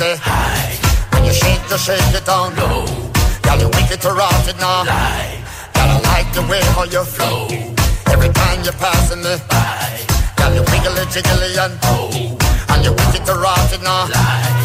say hi. When you shake, you shake it down low. Girl, you wicked to rock it now. Lie. Girl, I like the way how you flow. Every time you're passing me by. Girl, you wiggly jiggly and oh. And you wicked to rock it now. Lie.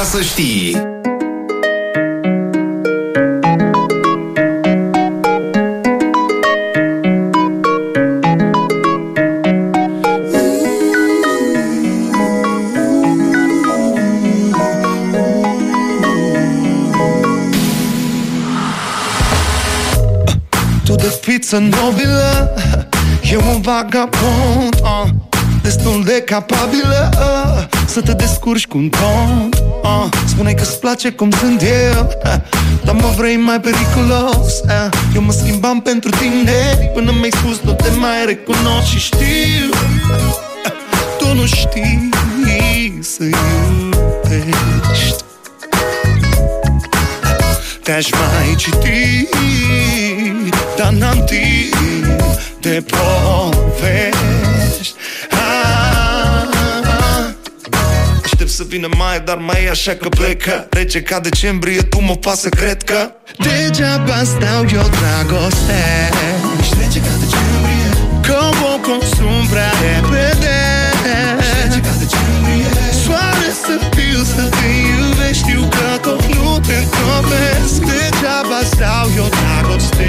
DGFM DGFM Ca să știi. Tu de fiță nobilă Eu un vagabond uh, Destul de capabilă uh, Să te descurci cu un ton uh, Spune că-ți place cum sunt eu. Uh, Dar mă vrei mai periculos. Uh, Eu mă schimbam pentru tine Până mi-ai spus nu te mai recunosc Și știu. Uh, Tu nu știi să iubești. Te-aș mai citi Dar n-am timp de povești să vină mai, dar mai e așa că plecă. Rece ca decembrie, tu mă faci să cred că? Degeaba stau eu dragoste. Ești rece ca decembrie? Că o consum prea repede. Ești rece ca decembrie? Soare să fiu, să te iubești Știu că tot nu te întâmplesc Degeaba stau eu dragoste.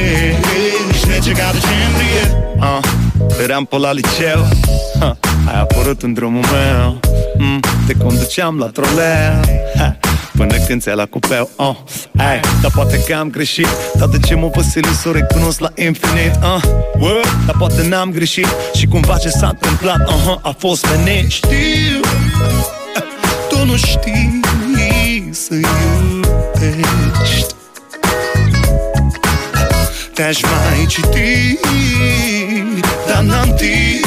Ești rece ca decembrie? Uh, Eram pe la liceu. Uh, Ai apărut în drumul meu. Mm, Te conduceam la troleu ha, Până când ți-ai la cupeu. Oh, hey, Dar poate că am greșit. Dar de ce mă văsili să o recunosc la infinit? Uh, wow, Dar poate n-am greșit. Și cumva ce s-a întâmplat? Uh, A fost menit Știu Tu nu știi să iubești. Te-aș mai citi Dar n-am timp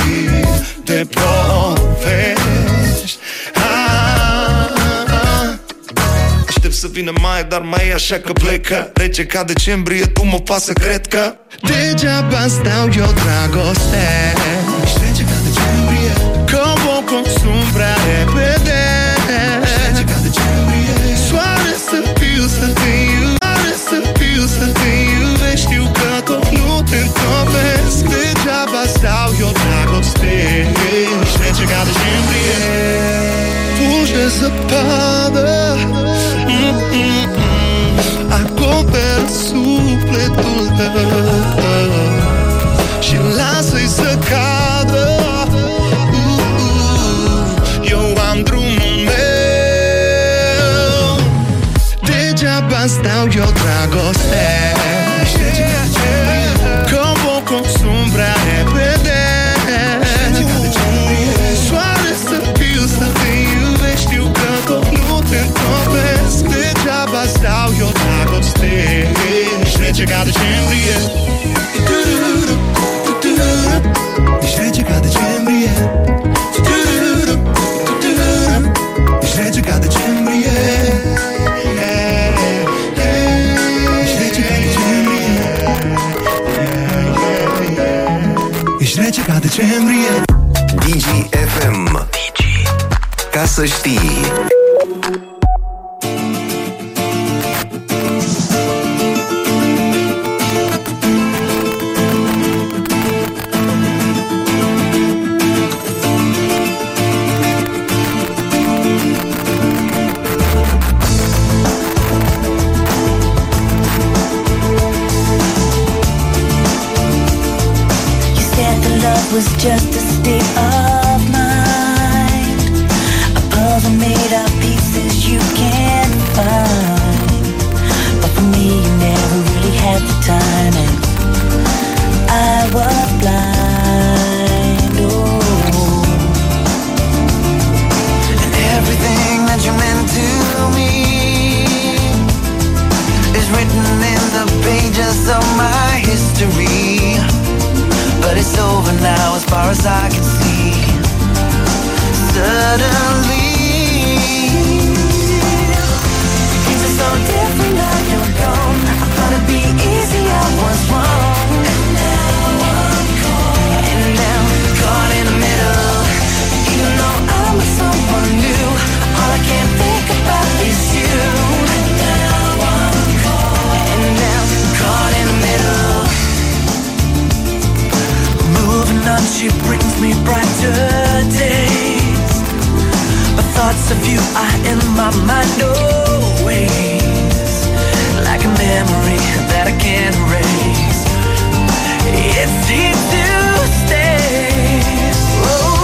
de povești ah, ah. Aștept să vină mai, dar mai e așa că plecă. Rece ca decembrie, tu mă faci să cred că Degeaba stau eu dragoste. Ești rece ca decembrie Că o consum prea repede. Ești rece ca decembrie Soare să fiu, să te iubesc Soare să fiu, să te iubesc is a father. Ca decembrie Ești rece ca decembrie Ești rece ca decembrie Ești rece ca decembrie Ești rece ca decembrie DGFM Ca să știi just she brings me brighter days. The thoughts of you are in my mind always, like a memory that I can't erase. It seems to stay. Oh.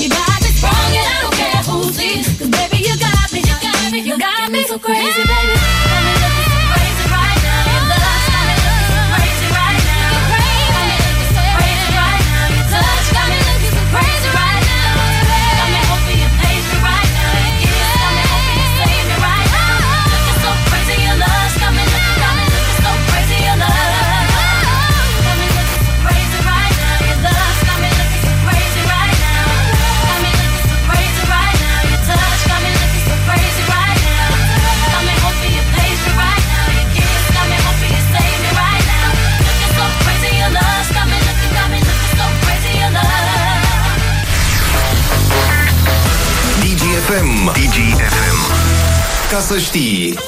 You got me and I don't care baby you got me, you got me, you got me so crazy, baby. Ca să știi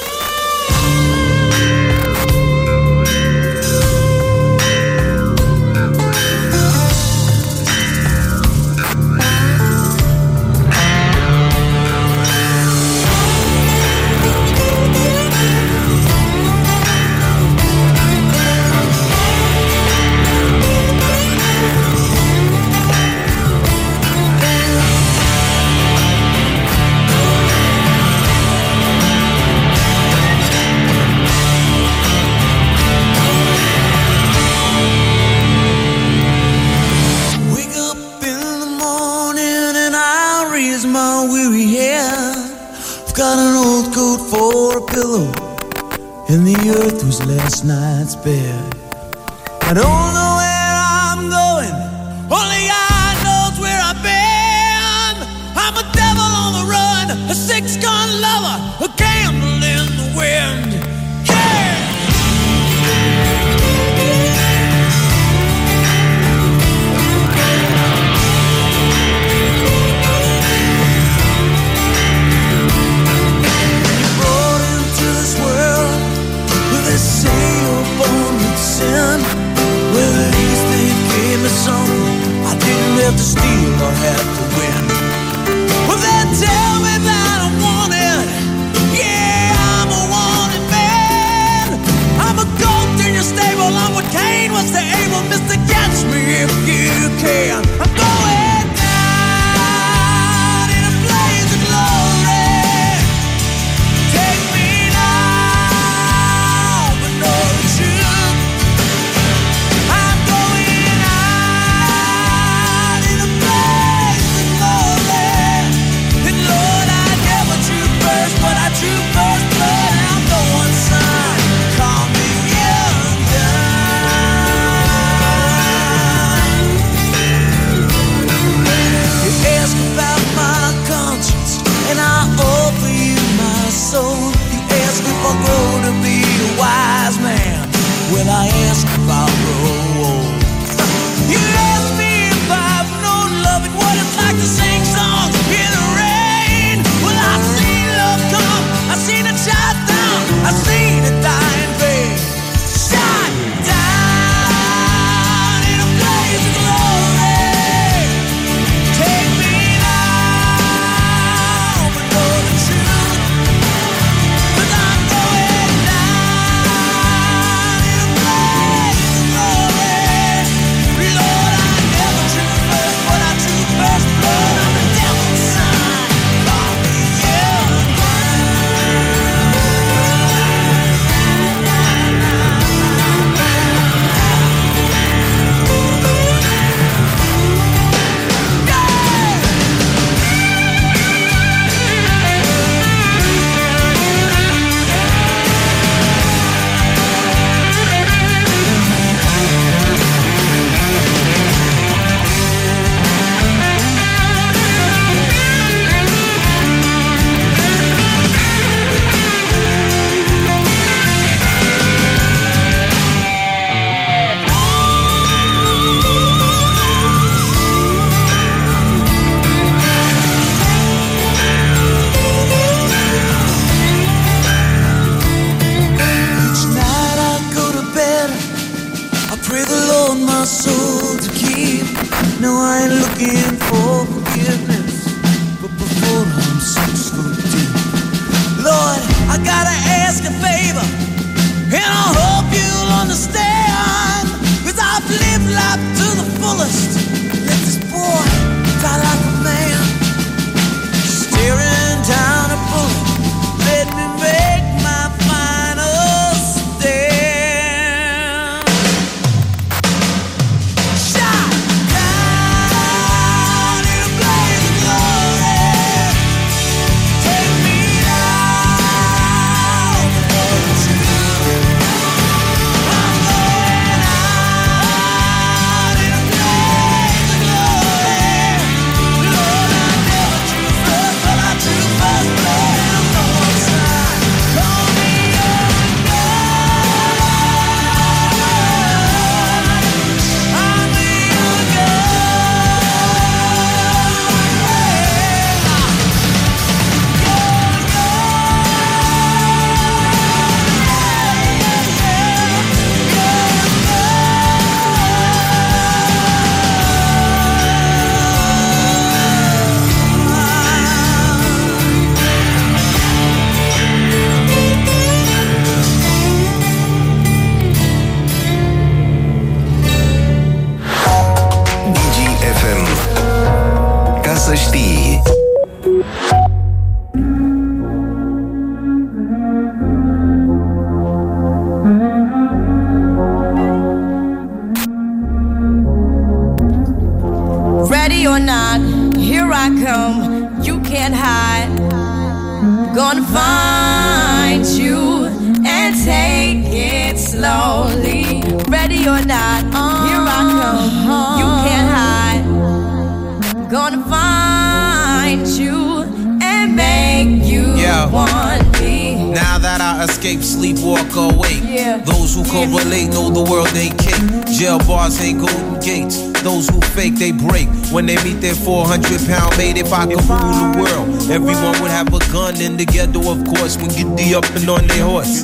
they meet their 400 pound mate, if I could rule the world, everyone would have a gun in the ghetto, of course, when get the up and on their horse.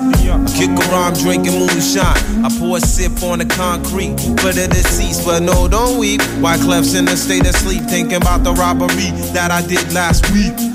Kick around drinking moonshine. I pour a sip on the concrete for the deceased, but no, don't weep. Why Clef's in a state of sleep, thinking about the robbery that I did last week.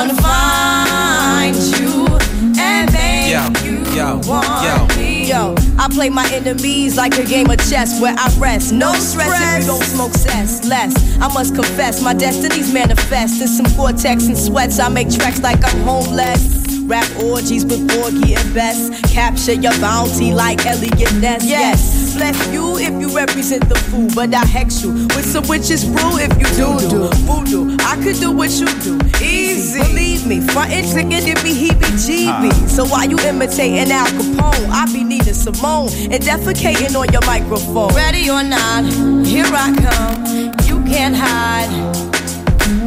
Gonna find you and make Yo, you yo, want yo. me. Yo, I play my enemies like a game of chess where I rest. No stress if you don't smoke cess. Less, I must confess, my destinies manifest. In some vortex and sweats, I make tracks like I'm homeless. Rap orgies with Porgy and Bess. Capture your bounty like Eliot Ness. Yes, bless you if you represent the fool, but I hex you with some witches brew if you do do voodoo. I could do what you do, easy. Believe me, front and trigger it be heebie-jeebie. So while you imitating Al Capone, I be Nina Simone and defecating on your microphone. Ready or not, here I come. You can't hide.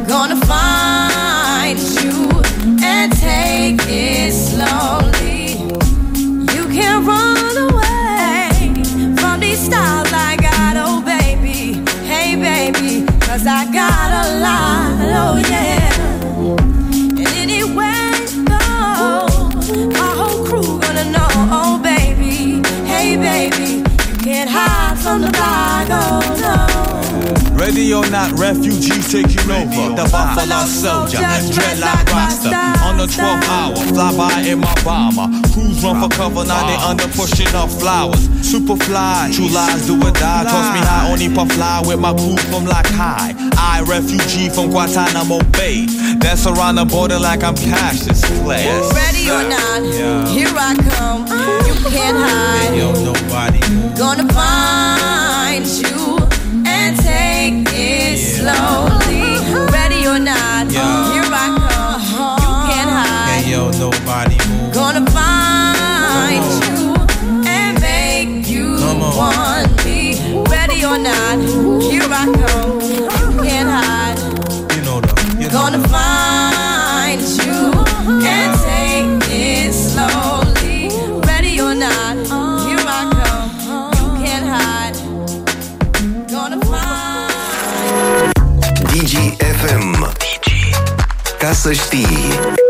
Gonna find you and take it slowly. You can't run away from these styles I got, oh baby. Hey baby, cause I got a lot, oh yeah. Hide the block, oh no. Ready or not, refugees taking over. The Buffalo Soldier, dreadlock Rasta. On the 12th hour, fly by in my bomber. Crews run for cover, now they under pushing up flowers. Super fly, true lies do or die. Toss me high, only puff fly with my crew from like high. I, refugee from Guantanamo Bay. Dance around the border like I'm Cassius Clay. Ready or not, here I come. You can't hide. Yo, nobody. Gonna find you and take it slowly. Ready or not, here I come. You can't hide. Hey, yo, nobody move. Gonna find you and make you Come să știi.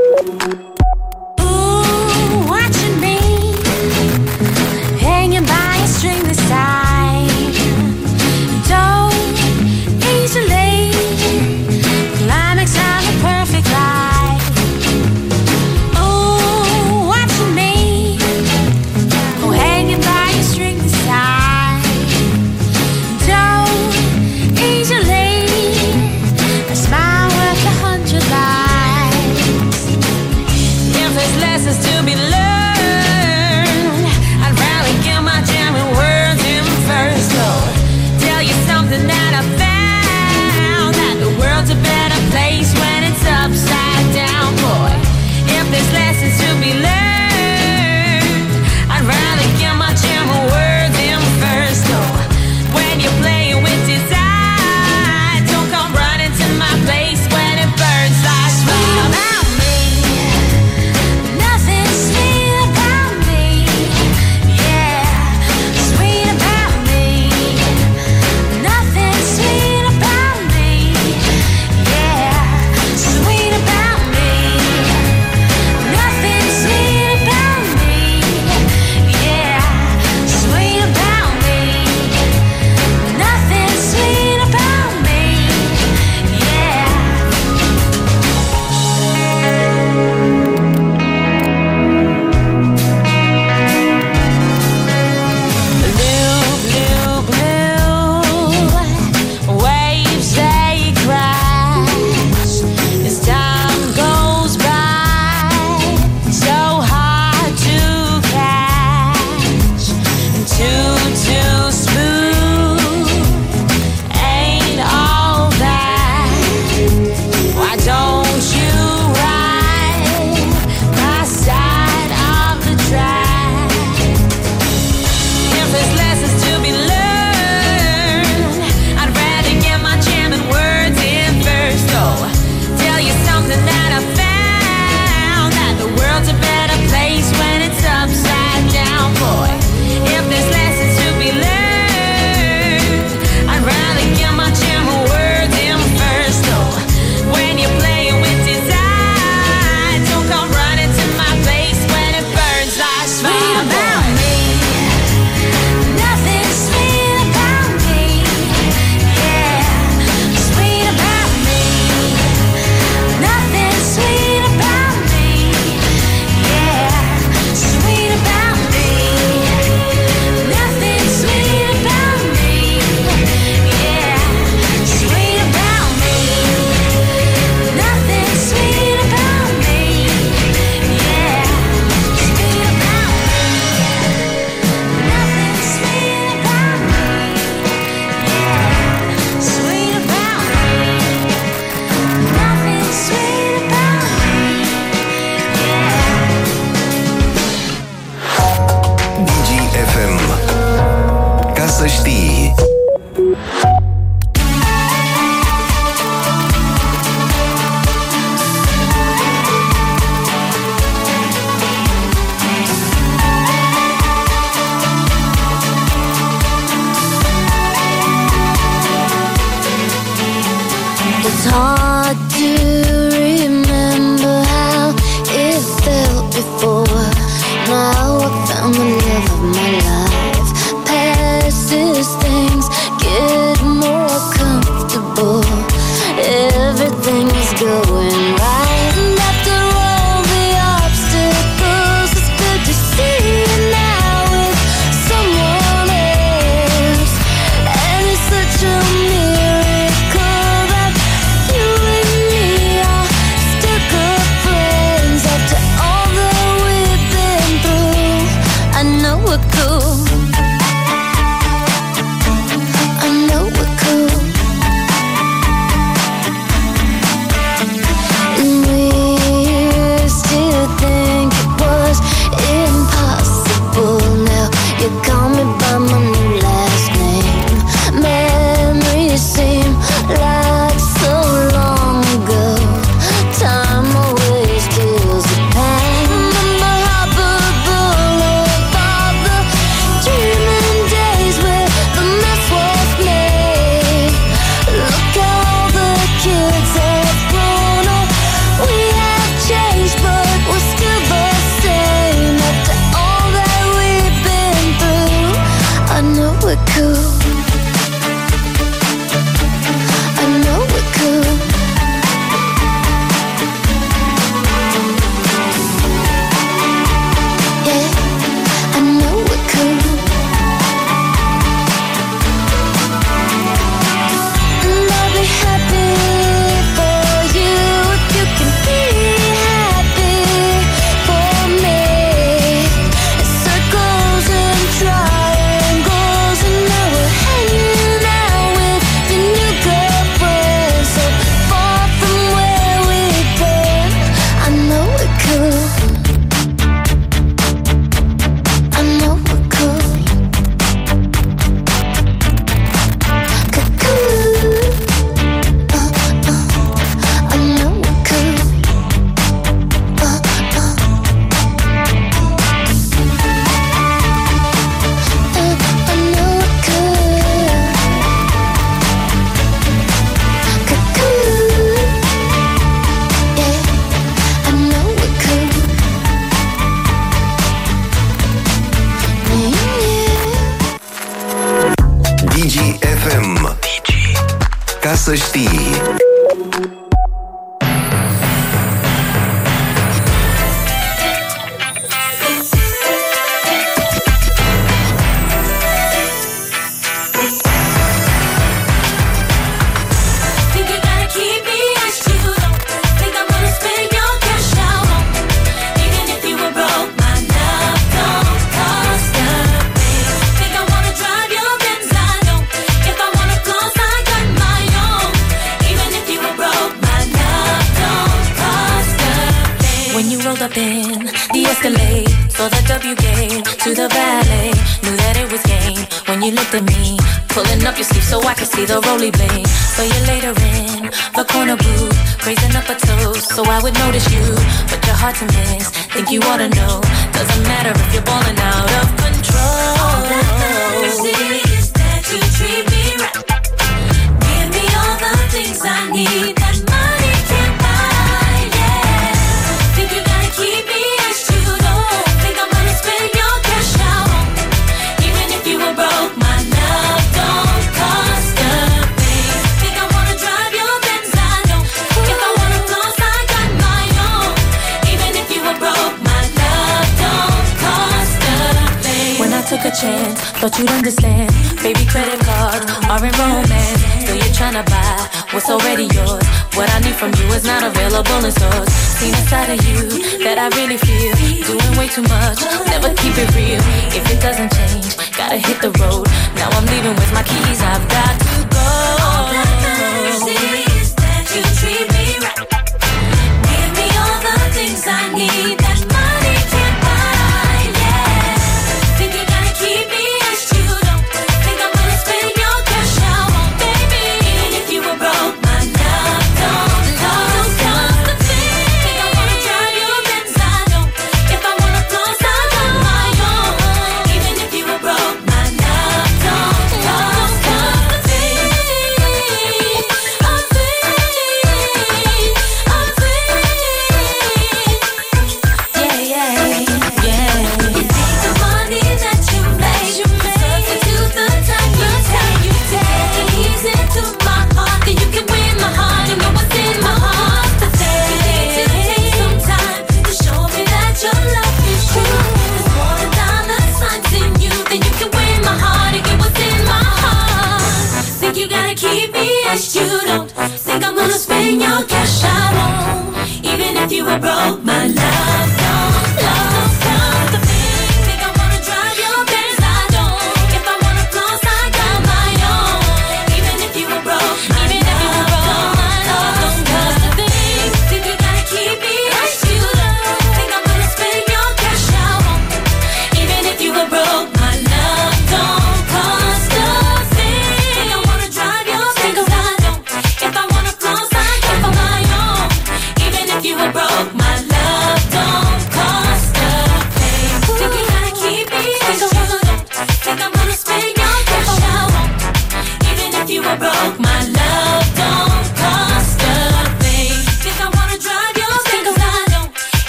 I hit the road.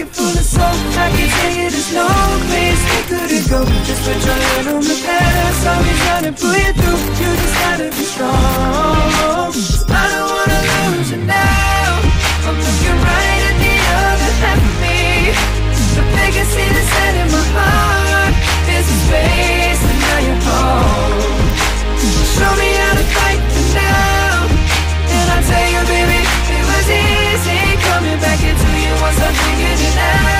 pocket full of smoke. I can tell you there's no place we couldn't go. Just put your hand on the pedal, so we gonna pull you through. You just gotta be strong. I don't wanna lose you now. I'm looking right at the other half of me. The biggest sin is in my heart is space. I'm thinking now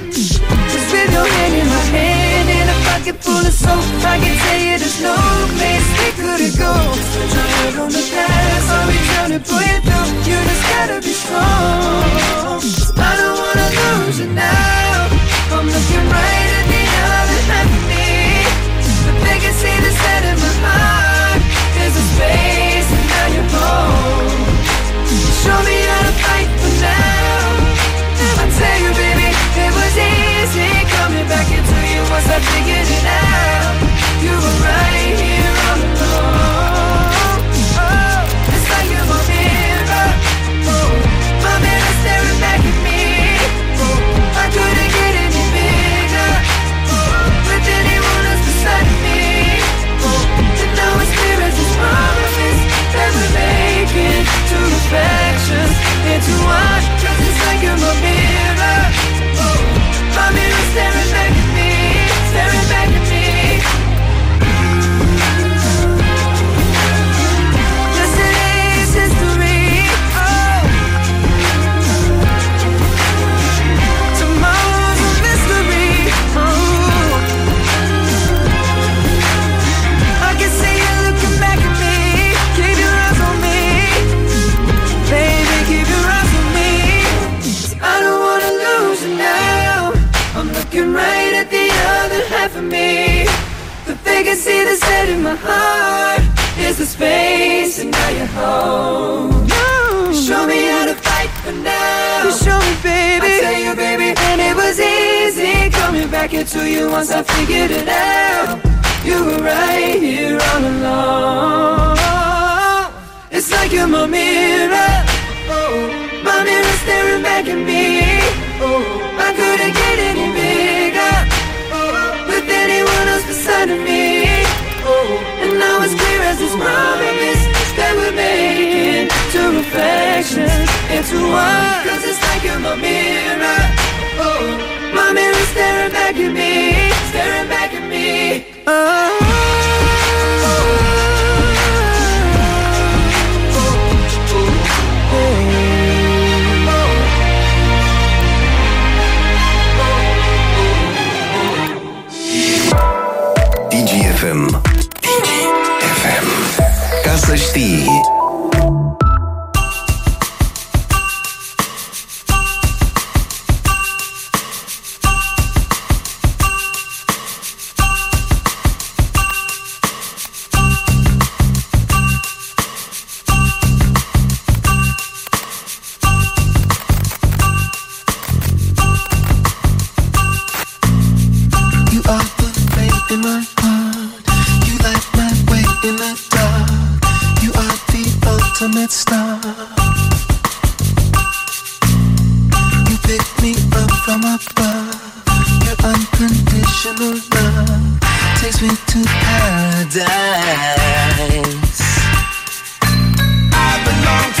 with your hand in my hand In a pocket full of soap. I can tell you there's no place we couldn't go Put your head on the past I'll be trying to pull you through You just gotta be strong. I don't wanna lose you now. I'm looking right at the other half of me. The thing can see the set in my heart There's a space and now you're home Show me how to fight for now. I tell you back into you once I figured it out. You were right here ultimate star. You pick me up from above. Your unconditional love takes me to paradise. I belong to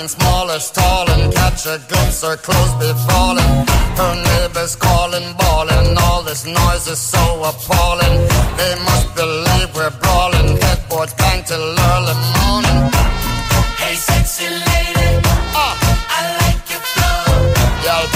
Size ain't smallish, tallin'. Catch a glimpse, her clothes be falling. Her neighbors calling, bawling. All this noise is so appalling. They must believe we're brawling. Headboards bang till early morning. Hey, sexy lady, Ah, I like your flow. y'all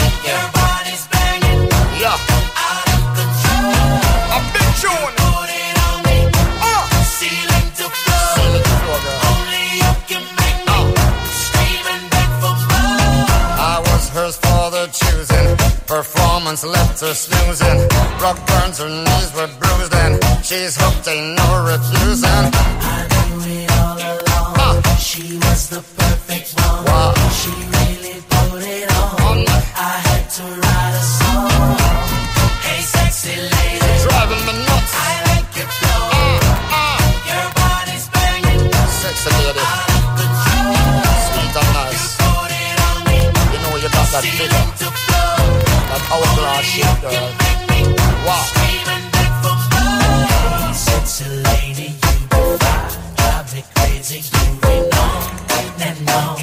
Performance left her snoozing. Rock burns, her knees were bruised, and she's hooked, ain't no refusing. I knew it all along. She was the perfect one. Wow. She really put it on. On. I had to write a song. Hey, sexy lady, You're Driving me nuts. I like your flow. Ah, ah. Your body's banging, Sexy lady, out of control. sweet and nice. Put it on me, You know you got that figure, ceiling to floor. That hourglass shape, girl. Wow. scream and beg for more. Hey, sexy lady, you fine. Drive me crazy, moving on and on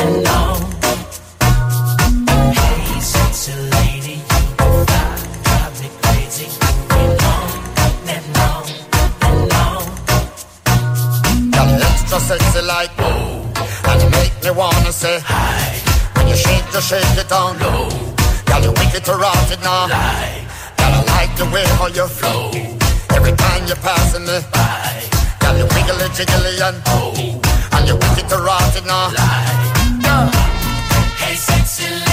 and on. Hey, sexy lady, you fine. Drive me crazy, moving on and on and on. Got extra sexy like oh, and you make me wanna say hi. When you shake, you shake it down low. Got you wicked to rot it now. Lie. Got I like the way how you flow. Every time you're passing me by. Got you wiggly jiggly and oh, and you wicked to rot it now. Lie. Hey, sexy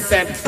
Yes.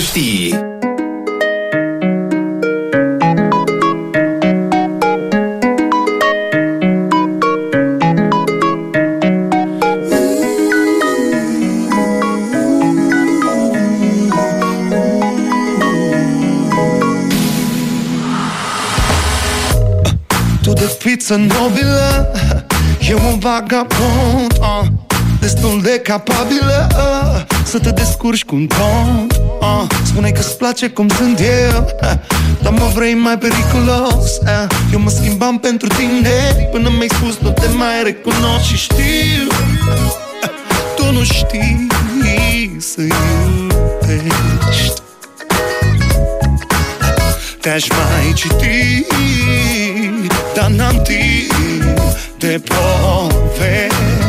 Știi. Tu de fiță nobilă Eu un vagabond uh, Destul de capabilă uh, Să te descurci cu un ton. uh, Spune că-ți place cum sunt eu. Uh, Dar mă vrei mai periculos? Uh, Eu mă schimbam pentru tine. Până mi-ai spus nu te mai recunosc Și știu. Uh, Tu nu știi să iubești. Te-aș mai citi Dar n-am timp de povești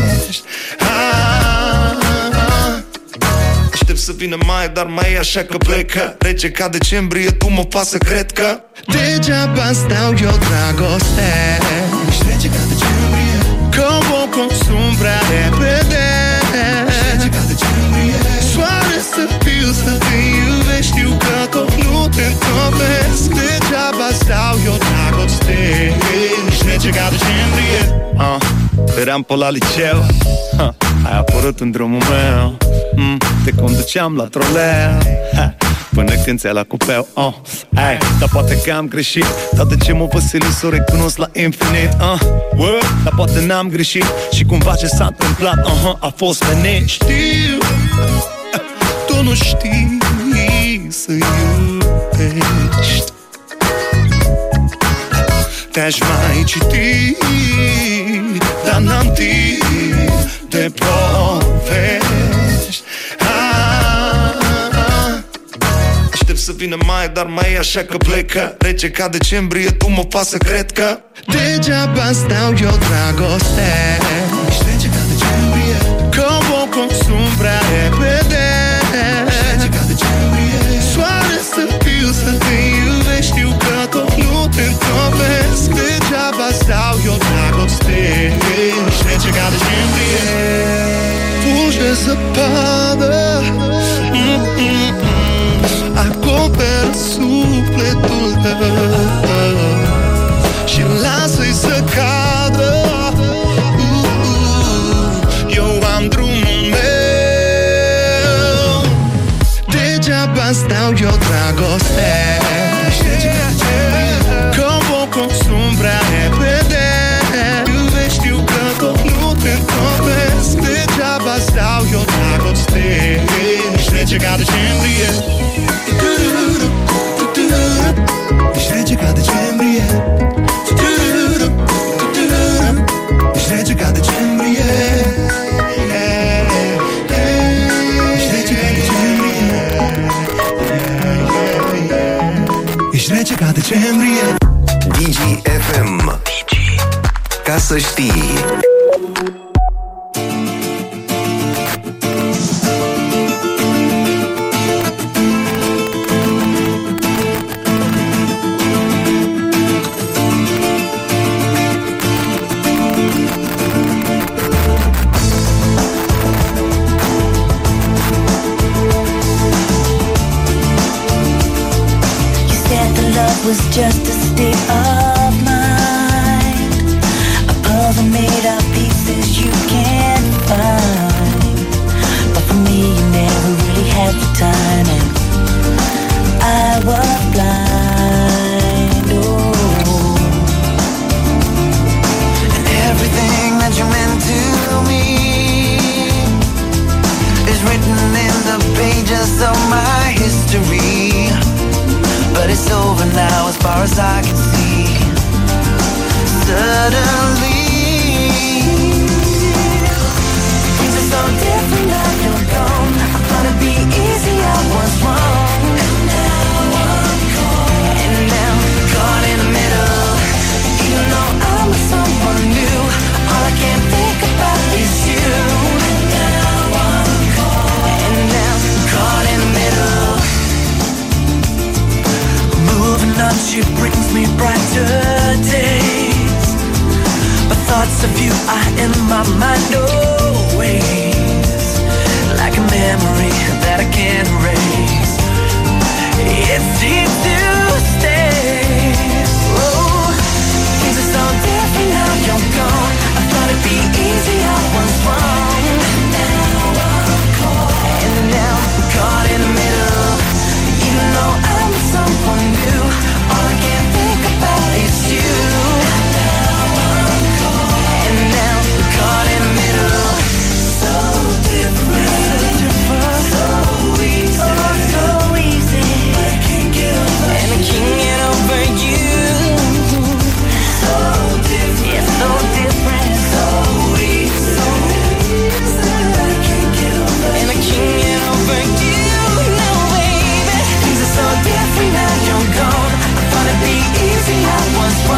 să vină mai, dar mai e așa că plecă. Rece ca decembrie, tu mă pasă, cred că Degeaba stau eu dragoste. Ești rece ca decembrie. Că o consum prea repede. Ești rece ca decembrie. Soare să fiu, să te iubești Știu că tot nu te întopesc Degeaba stau eu dragoste. Ești rece ca decembrie. Uh, Eram pe la liceu. Uh, Ai apărut în drumul meu. Mm, Te conduceam la troleu ha, Până când ți-ai la cupeu. Oh, ai, Dar poate că am greșit. Dar de ce mă văsili să o recunosc la infinit? Uh, word, Dar poate n-am greșit. Și cumva ce s-a întâmplat? Uh-huh, A fost menit Știu Tu nu știi să iubești. Te-aș mai citi. Dar n-am timp de povești ah, ah. Aștept să vină mai, dar mai e așa că plecă. Rece ca decembrie, tu mă pasă, cred că Degeaba stau eu dragoste. Ești rece ca decembrie. Că o consum prea repede. Ești rece ca decembrie. Soare să fiu, să te iubești Știu că tot nu te întopesc Degeaba stau eu dragoste Ești rece ca decembrie Fulge zăpadă. Mm-mm-mm. Acoperă sufletul tău. Și lasă-i să cadă. Uh-uh. Eu am drumul meu. Degeaba stau eu dragoste decembrie. DGFM Ca să știi